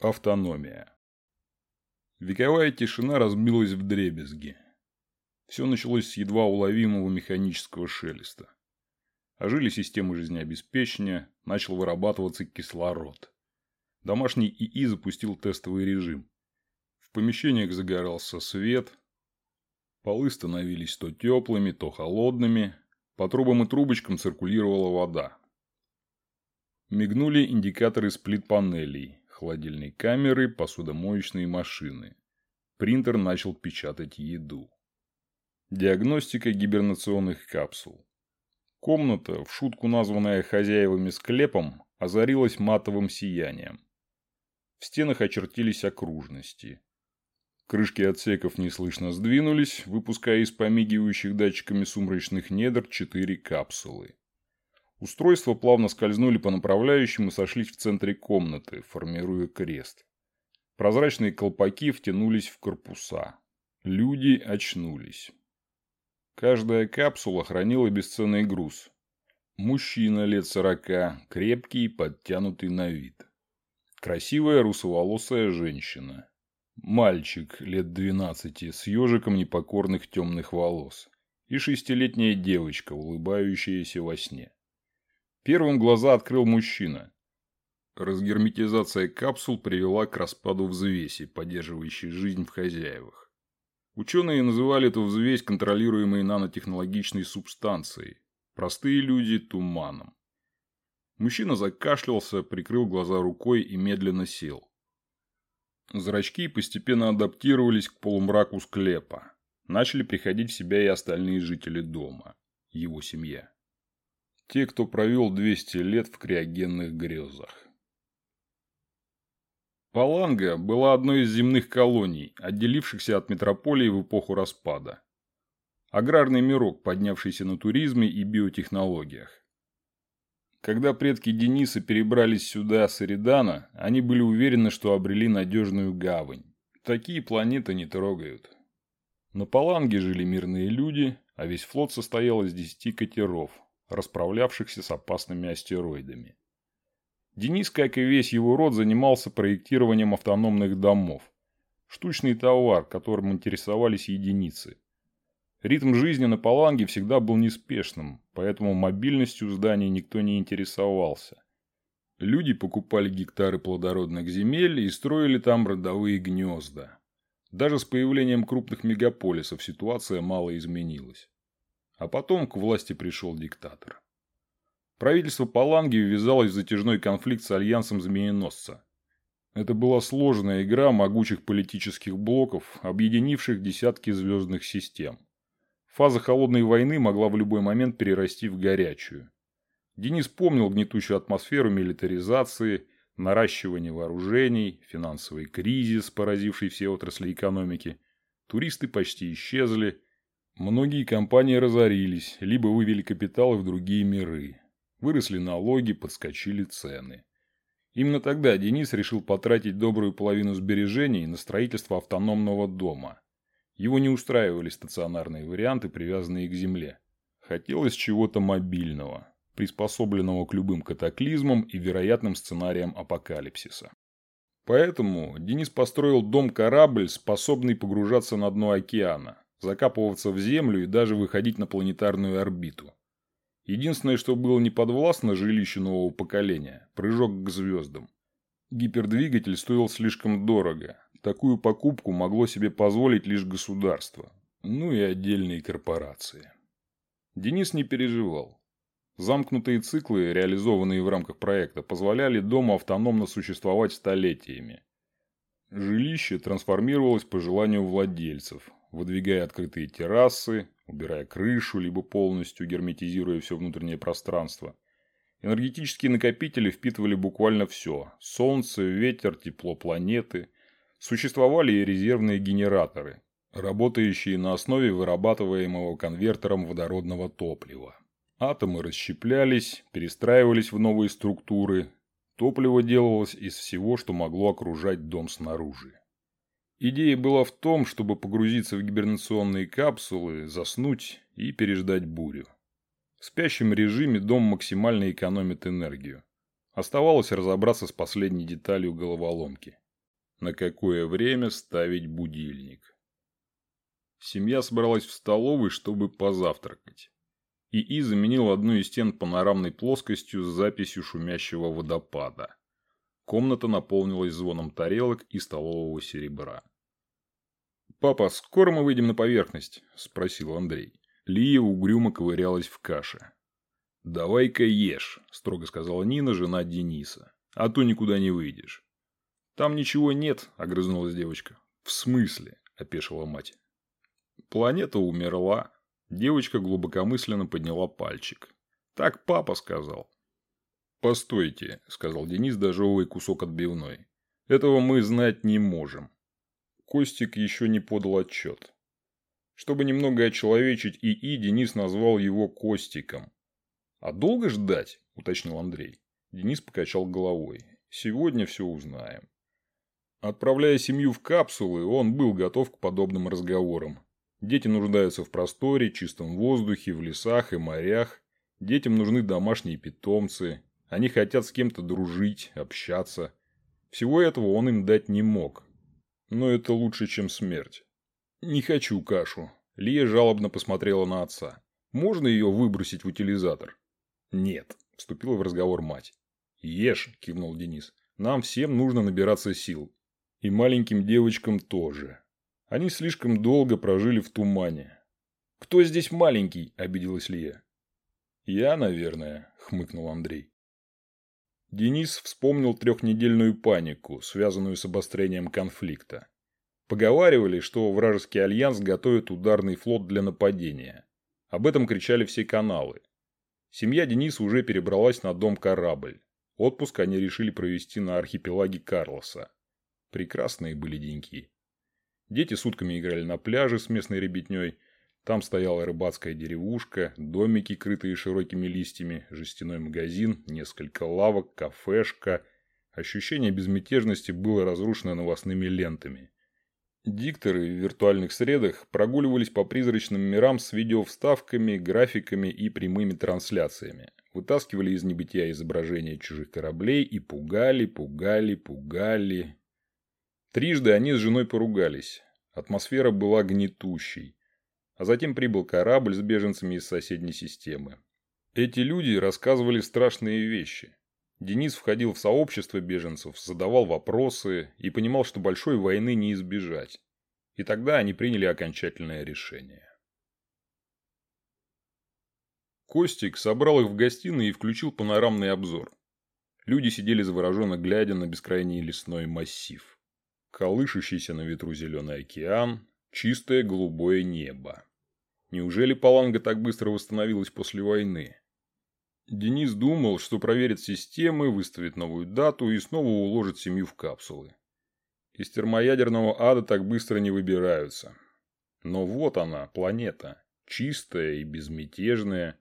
Автономия. Вековая тишина разбилась в дребезги. Все началось с едва уловимого механического шелеста. Ожили системы жизнеобеспечения, начал вырабатываться кислород. Домашний ИИ запустил тестовый режим. В помещениях загорался свет. Полы становились то теплыми, то холодными. По трубам и трубочкам циркулировала вода. Мигнули индикаторы сплит-панелей холодильной камеры, посудомоечные машины. Принтер начал печатать еду. Диагностика гибернационных капсул. Комната, в шутку названная хозяевами склепом, озарилась матовым сиянием. В стенах очертились окружности. Крышки отсеков неслышно сдвинулись, выпуская из помигивающих датчиками сумрачных недр четыре капсулы. Устройства плавно скользнули по направляющим и сошлись в центре комнаты, формируя крест. Прозрачные колпаки втянулись в корпуса. Люди очнулись. Каждая капсула хранила бесценный груз. Мужчина лет сорока, крепкий и подтянутый на вид. Красивая русоволосая женщина. Мальчик лет двенадцати с ежиком непокорных темных волос. И шестилетняя девочка, улыбающаяся во сне. Первым глаза открыл мужчина. Разгерметизация капсул привела к распаду взвеси, поддерживающей жизнь в хозяевах. Ученые называли эту взвесь контролируемой нанотехнологичной субстанцией. Простые люди – туманом. Мужчина закашлялся, прикрыл глаза рукой и медленно сел. Зрачки постепенно адаптировались к полумраку склепа. Начали приходить в себя и остальные жители дома. Его семья. Те, кто провел 200 лет в криогенных грезах. Паланга была одной из земных колоний, отделившихся от метрополии в эпоху распада. Аграрный мирок, поднявшийся на туризме и биотехнологиях. Когда предки Дениса перебрались сюда с Эридана, они были уверены, что обрели надежную гавань. Такие планеты не трогают. На Паланге жили мирные люди, а весь флот состоял из десяти катеров, расправлявшихся с опасными астероидами. Денис, как и весь его род, занимался проектированием автономных домов. Штучный товар, которым интересовались единицы. Ритм жизни на Паланге всегда был неспешным, поэтому мобильностью зданий никто не интересовался. Люди покупали гектары плодородных земель и строили там родовые гнезда. Даже с появлением крупных мегаполисов ситуация мало изменилась. А потом к власти пришел диктатор. Правительство Паланги ввязалось в затяжной конфликт с альянсом Змееносца. Это была сложная игра могучих политических блоков, объединивших десятки звездных систем. Фаза холодной войны могла в любой момент перерасти в горячую. Денис помнил гнетущую атмосферу милитаризации, наращивания вооружений, финансовый кризис, поразивший все отрасли экономики. Туристы почти исчезли, Многие компании разорились, либо вывели капиталы в другие миры. Выросли налоги, подскочили цены. Именно тогда Денис решил потратить добрую половину сбережений на строительство автономного дома. Его не устраивали стационарные варианты, привязанные к земле. Хотелось чего-то мобильного, приспособленного к любым катаклизмам и вероятным сценариям апокалипсиса. Поэтому Денис построил дом-корабль, способный погружаться на дно океана, закапываться в Землю и даже выходить на планетарную орбиту. Единственное, что было не подвластно жилищу нового поколения – прыжок к звездам. Гипердвигатель стоил слишком дорого. Такую покупку могло себе позволить лишь государство. Ну и отдельные корпорации. Денис не переживал. Замкнутые циклы, реализованные в рамках проекта, позволяли дому автономно существовать столетиями. Жилище трансформировалось по желанию владельцев, выдвигая открытые террасы, убирая крышу, либо полностью герметизируя все внутреннее пространство. Энергетические накопители впитывали буквально все – солнце, ветер, тепло планеты. Существовали и резервные генераторы, работающие на основе вырабатываемого конвертером водородного топлива. Атомы расщеплялись, перестраивались в новые структуры. Топливо делалось из всего, что могло окружать дом снаружи. Идея была в том, чтобы погрузиться в гибернационные капсулы, заснуть и переждать бурю. В спящем режиме дом максимально экономит энергию. Оставалось разобраться с последней деталью головоломки. на какое время ставить будильник. Семья собралась в столовой, чтобы позавтракать. ИИ заменил одну из стен панорамной плоскостью с записью шумящего водопада. Комната наполнилась звоном тарелок и столового серебра. «Папа, скоро мы выйдем на поверхность?» – спросил Андрей. Лия угрюмо ковырялась в каше. «Давай-ка ешь», – строго сказала Нина, жена Дениса. «А то никуда не выйдешь». «Там ничего нет», – огрызнулась девочка. «В смысле?» – опешила мать. «Планета умерла». Девочка глубокомысленно подняла пальчик. «Так папа сказал». «Постойте», – сказал Денис, дожевывая кусок отбивной. «Этого мы знать не можем». Костик еще не подал отчет. Чтобы немного очеловечить ИИ, Денис назвал его Костиком. «А долго ждать?» – уточнил Андрей. Денис покачал головой. «Сегодня все узнаем». Отправляя семью в капсулы, он был готов к подобным разговорам. Дети нуждаются в просторе, чистом воздухе, в лесах и морях. Детям нужны домашние питомцы. Они хотят с кем-то дружить, общаться. Всего этого он им дать не мог. Но это лучше, чем смерть. «Не хочу кашу». Лия жалобно посмотрела на отца. «Можно ее выбросить в утилизатор?» «Нет», – вступила в разговор мать. «Ешь», – кивнул Денис. «Нам всем нужно набираться сил. И маленьким девочкам тоже. Они слишком долго прожили в тумане. «Кто здесь маленький?» – обиделась Лия. «Я, наверное», – хмыкнул Андрей. Денис вспомнил трехнедельную панику, связанную с обострением конфликта. Поговаривали, что вражеский альянс готовит ударный флот для нападения. Об этом кричали все каналы. Семья Дениса уже перебралась на дом-корабль. Отпуск они решили провести на архипелаге Карлоса. Прекрасные были деньки. Дети сутками играли на пляже с местной ребятней. Там стояла рыбацкая деревушка, домики, крытые широкими листьями, жестяной магазин, несколько лавок, кафешка. Ощущение безмятежности было разрушено новостными лентами. Дикторы в виртуальных средах прогуливались по призрачным мирам с видеовставками, графиками и прямыми трансляциями. Вытаскивали из небытия изображения чужих кораблей и пугали, пугали, пугали, Трижды они с женой поругались. Атмосфера была гнетущей. А затем прибыл корабль с беженцами из соседней системы. Эти люди рассказывали страшные вещи. Денис входил в сообщество беженцев, задавал вопросы и понимал, что большой войны не избежать. И тогда они приняли окончательное решение. Костик собрал их в гостиной и включил панорамный обзор. Люди сидели завороженно глядя на бескрайний лесной массив колышущийся на ветру зеленый океан, чистое голубое небо. Неужели Паланга так быстро восстановилась после войны? Денис думал, что проверит системы, выставит новую дату и снова уложит семью в капсулы. Из термоядерного ада так быстро не выбираются. Но вот она, планета, чистая и безмятежная.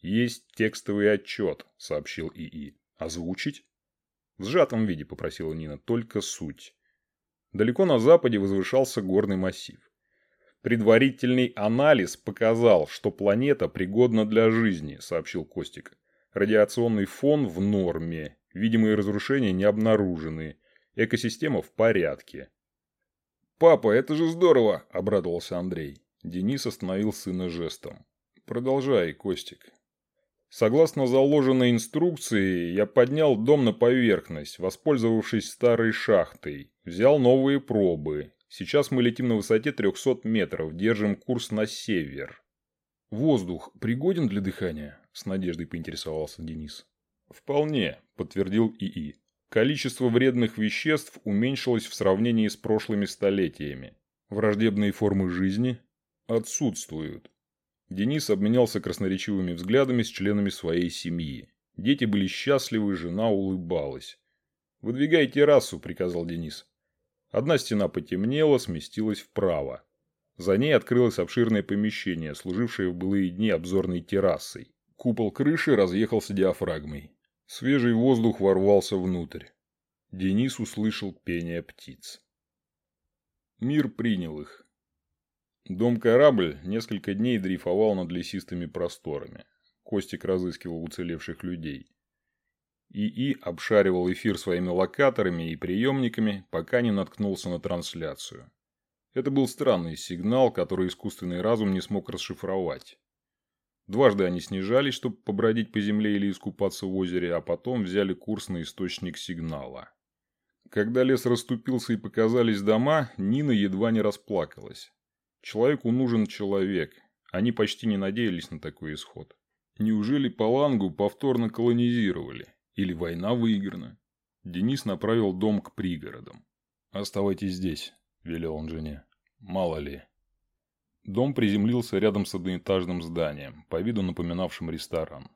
Есть текстовый отчет, сообщил ИИ. Озвучить? В сжатом виде попросила Нина, только суть. Далеко на западе возвышался горный массив. Предварительный анализ показал, что планета пригодна для жизни, сообщил Костик. Радиационный фон в норме, видимые разрушения не обнаружены, экосистема в порядке. «Папа, это же здорово!» – обрадовался Андрей. Денис остановил сына жестом. «Продолжай, Костик». Согласно заложенной инструкции, я поднял дом на поверхность, воспользовавшись старой шахтой. Взял новые пробы. Сейчас мы летим на высоте 300 метров, держим курс на север. «Воздух пригоден для дыхания?» – с надеждой поинтересовался Денис. «Вполне», – подтвердил ИИ. «Количество вредных веществ уменьшилось в сравнении с прошлыми столетиями. Враждебные формы жизни отсутствуют. Денис обменялся красноречивыми взглядами с членами своей семьи. Дети были счастливы, жена улыбалась. «Выдвигай террасу», – приказал Денис. Одна стена потемнела, сместилась вправо. За ней открылось обширное помещение, служившее в былые дни обзорной террасой. Купол крыши разъехался диафрагмой. Свежий воздух ворвался внутрь. Денис услышал пение птиц. Мир принял их. Дом-корабль несколько дней дрейфовал над лесистыми просторами. Костик разыскивал уцелевших людей. ИИ обшаривал эфир своими локаторами и приемниками, пока не наткнулся на трансляцию. Это был странный сигнал, который искусственный разум не смог расшифровать. Дважды они снижались, чтобы побродить по земле или искупаться в озере, а потом взяли курс на источник сигнала. Когда лес расступился и показались дома, Нина едва не расплакалась. Человеку нужен человек. Они почти не надеялись на такой исход. Неужели Палангу повторно колонизировали? Или война выиграна? Денис направил дом к пригородам. «Оставайтесь здесь», – велел он жене. «Мало ли». Дом приземлился рядом с одноэтажным зданием, по виду напоминавшим ресторан.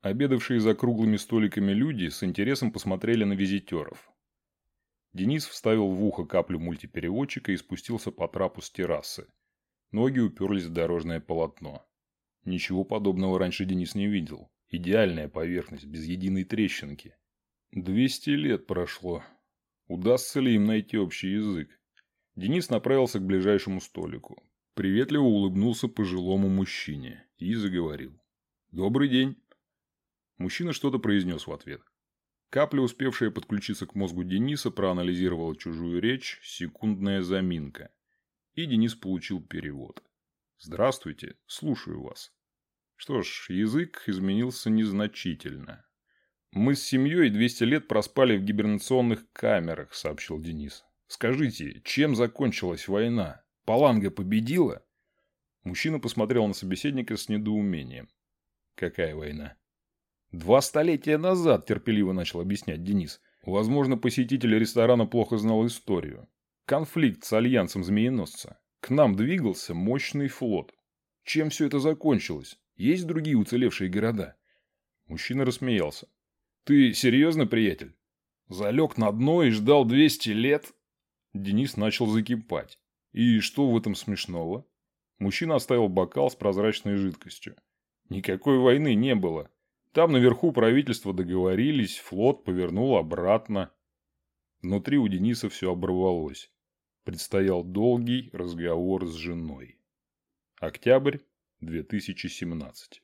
Обедавшие за круглыми столиками люди с интересом посмотрели на визитеров. Денис вставил в ухо каплю мультипереводчика и спустился по трапу с террасы. Ноги уперлись в дорожное полотно. Ничего подобного раньше Денис не видел. Идеальная поверхность, без единой трещинки. Двести лет прошло. Удастся ли им найти общий язык? Денис направился к ближайшему столику. Приветливо улыбнулся пожилому мужчине и заговорил. «Добрый день». Мужчина что-то произнес в ответ. Капля, успевшая подключиться к мозгу Дениса, проанализировала чужую речь, секундная заминка. И Денис получил перевод. «Здравствуйте, слушаю вас». Что ж, язык изменился незначительно. «Мы с семьей 200 лет проспали в гибернационных камерах», — сообщил Денис. «Скажите, чем закончилась война?» Паланга победила? Мужчина посмотрел на собеседника с недоумением. Какая война? Два столетия назад, терпеливо начал объяснять Денис. Возможно, посетитель ресторана плохо знал историю. Конфликт с альянсом Змееносца. К нам двигался мощный флот. Чем все это закончилось? Есть другие уцелевшие города? Мужчина рассмеялся. Ты серьезно, приятель? Залег на дно и ждал 200 лет? Денис начал закипать. И что в этом смешного? Мужчина оставил бокал с прозрачной жидкостью. Никакой войны не было. Там наверху правительства договорились, флот повернул обратно. Внутри у Дениса все оборвалось. Предстоял долгий разговор с женой. Октябрь 2017